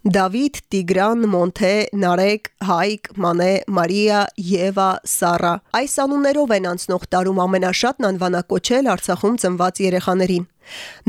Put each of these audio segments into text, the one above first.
Դավիթ, Տիգրան, Մոնթե, Նարեկ, Հայկ, Մանե, Մարիա, Եվա, Սարա։ Այս անուններով են անցնող տարում ամենաշատն անվանակոչել Արցախում ծնված երեխաներին։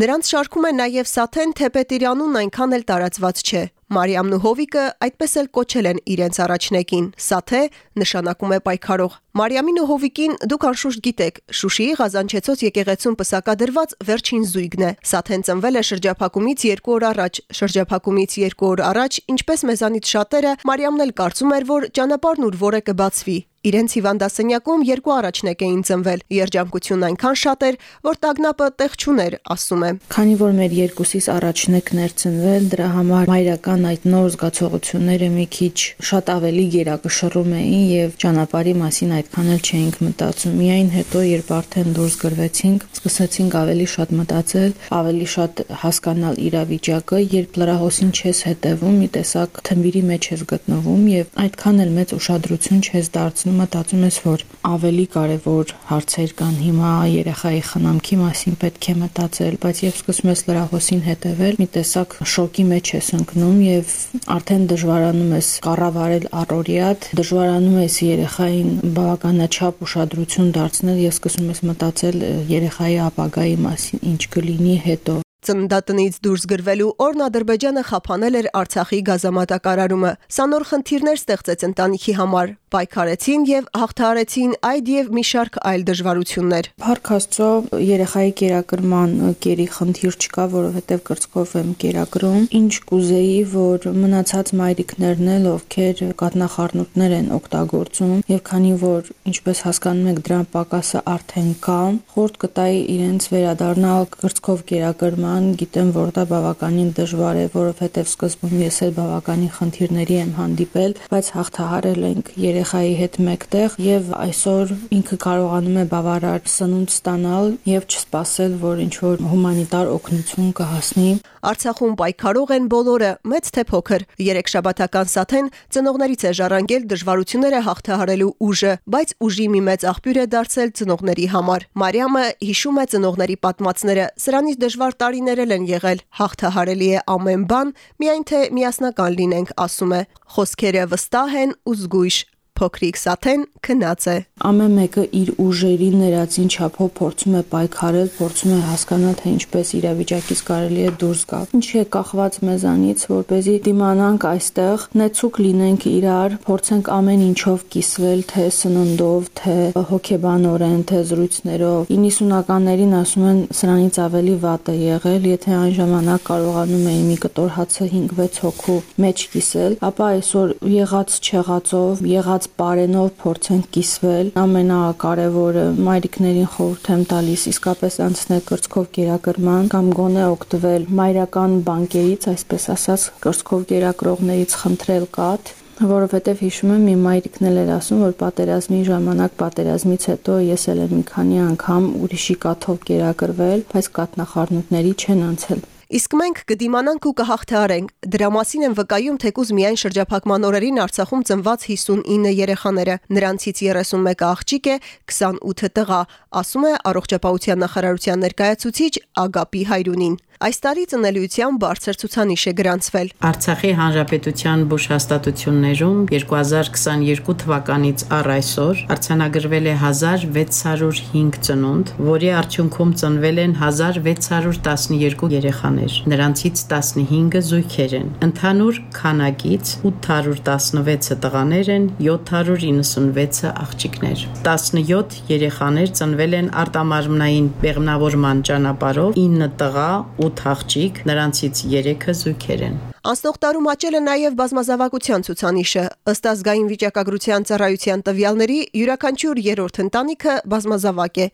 Նրանց շարքում է նաև Սաթեն, թեպետ իր անունն այնքան էլ տարածված չէ։ Մարիամն ու Հովիկը այդպես էլ կոչել են իրենց առաջնեկին։ Սաթե նշանակում է պայքարող։ Մարիամին ու Հովիկին դուք անշուշտ գիտեք, Շուշիի Ղազանչեցոց եկեղեցում պսակադրված վերջին զույգն է։ Սաթեն ծնվել է շրջափակումից 2 օր առաջ։ Շրջափակումից 2 օր առաջ, ինչպես մեզանից շատերը, Մարիամն էլ կարծում էր, որ ճանապարհն ուր որը կբացվի։ Իրենց հիվանդասենյակում երկու առաջնեկ էին ծնվել։ Երջանկությունն այնքան շատ էր, որ տագնապը տեղ չուներ, ասում է։ Քանի որ մեր երկուսից առաջնեկն էր ծնվել, դրա համար մայրական այդ նոր զգացողությունները մի քիչ շատ ավելի գերակշռում էին եւ ճանապարհի մասին այդքան էլ չէինք մտածում։ Միայն հետո, երբ արդեն դուրս գրվեցինք, սկսեցինք ավելի շատ մտածել, ավելի շատ հասկանալ իրավիճակը, երբ լրահոսին չես հետևում, մի տեսակ թմբիրի մեջ ես գտնվում եւ այդքան էլ մեծ ուշադրություն չես դարձնում մտածում ես, որ ավելի կարևոր հարցեր կան հիմա երեխայի խնամքի մասին պետք է մտածել, բայց երբ սկսում ես լրահոսին հետևել, մի տեսակ շոկի մեջ ես ընկնում եւ արդեն դժվարանում ես կառավարել առօրյատ, դժվարանում ես երեխային բավականաչափ ուշադրություն դարձնել եւ սկսում ես մտածել երեխայի ապագայի մասին, ինչ կլինի հետո Ծննդատնից դուրս գրվելու օրն Ադրբեջանը խափանել էր Արցախի գազամատակարարումը։ Սա նոր խնդիրներ ստեղծեց ընտանիքի համար պայքարեցին եւ հաղթահարեցին այդ եւ մի շարք այլ դժվարություններ։ Փառք Աստծո, երեխայի կերակրման կերի խնդիր չկա, որովհետեւ կրծքով եմ կերակրում։ Ինչ կուզեի, որ մնացած մայրիկներն էլ ովքեր կատնախառնուրդներ են օգտագործում եւ քանի որ ինչպես հասկանում եք դրան պակասը արդեն կա, խորտ կտայի իրենց վերադառնալ կրծքով կերակրման, գիտեմ, որ դա բավականին դժվար է, որովհետեւ սկզբում ես էլ բավականին խնդիրների եմ հանդիպել, բայց հաղթահարել ենք երեխայի հետ մեկտեղ եւ այսօր ինքը կարողանում է բավարար սնունդ ստանալ եւ չսպասել, որ ինչ որ հումանիտար օգնություն կհասնի։ Արցախում պայքարող են բոլորը, մեծ թե փոքր։ Երեք շաբաթական սաթեն ծնողներից է ժառանգել դժվարությունները հաղթահարելու ուժը, բայց ուժի մի մեծ աղբյուր է դարձել ծնողների համար։ Մարիամը հիշում է ծնողների պատմածները, սրանից դժվար տարիներ են եղել։ Հաղթահարելի է ամեն բան, միայն թե միասնական լինենք, ասում է։ Խոսքերը վստահ են ու զգույշ փոքրիկ Սաթեն քնած է։ Ամեն մեկը իր ուժերի ներածին չափով փորձում է պայքարել, փորձում է հասկանալ, թե ինչպես իրավիճակից կարելի է դուրս գալ։ Ինչի է կախված մեզանից, որ เป զի դիմանանք այստեղ, նեցուկ լինենք իրար, փորձենք ամեն ինչով կիսվել, թե սննդով, թե հոգեբանորեն, թե զրույցներով։ 90-ականներին ասում են սրանից ավելի վատ է եղել, եթե այն ժամանակ կարողանում էին մի կտոր հացը 5-6 հոգու մեջ կիսել, ապա այսօր եղած չեղածով, եղած բարենով փորձենք կիսվել։ Ամենակարևորը մայրիկներին խորհուրդ եմ տալիս իսկապես անցնել կրծքով կերակրման կամ գոնե օգտվել մայրական բանկերից, այսպես ասած, կրծքով կերակրողներից խնդրել կաթ որովհետև հիշում եմ իմ մայրիկն էլ էր ասում, որ պատերազմի ժամանակ պատերազմից հետո ես էլ եմ մի քանի անգամ ուրիշի կաթով կերակրվել, բայց կատնախառնուրդների չեն անցել։ Իսկ մենք կդիմանանք ու կհաղթահարենք։ Դրա մասին են վկայում թեկուզ միայն շրջափակման օրերին Արցախում ծնված 59 երեխաները։ Նրանցից 31-ը աղջիկ է, 28-ը տղա, ասում է առողջապահության նախարարության ներկայացուցիչ Ագապի Հայրունին։ Այս տարի ծնելիության բարձր ցուցանիշ է գրանցվել։ Արցախի հանրապետության բուժհաստատություններում 2022 թվականից առ այսօր արձանագրվել է 1605 ծնունդ, որի արդյունքում ծնվել են 1612 երեխաներ։ Նրանցից 15-ը զույգեր են։ Ընդհանուր քանակից 816-ը տղաներ են, 796-ը աղջիկներ։ 17 երեխաներ ծնվել են արտամարմնային բեղմնավորման ճանապարհով, 9 տղա, 8 աղջիկ, նրանցից 3-ը զույգեր են։ Անցնող տարում աճել է նաև բազմազավակության ցուցանիշը։ Ըստ ազգային վիճակագրության ծառայության տվյալների յուրաքանչյուր երրորդ ընտանիքը բազմազավակ է։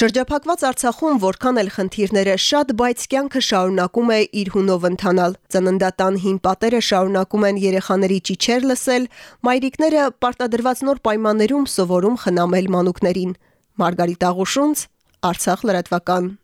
Շրջափակված Արցախում որքան էլ խնդիրները շատ, բայց կյանքը շարունակում է իր հունով ընթանալ։ Ծննդատան հին պատերը շարունակում են երեխաների ճիչեր լսել, մայրիկները պարտադրված նոր պայմաններում սովորում խնամել մանուկներին։ Մարգարիտ Աղուշունց, Արցախ լրատվական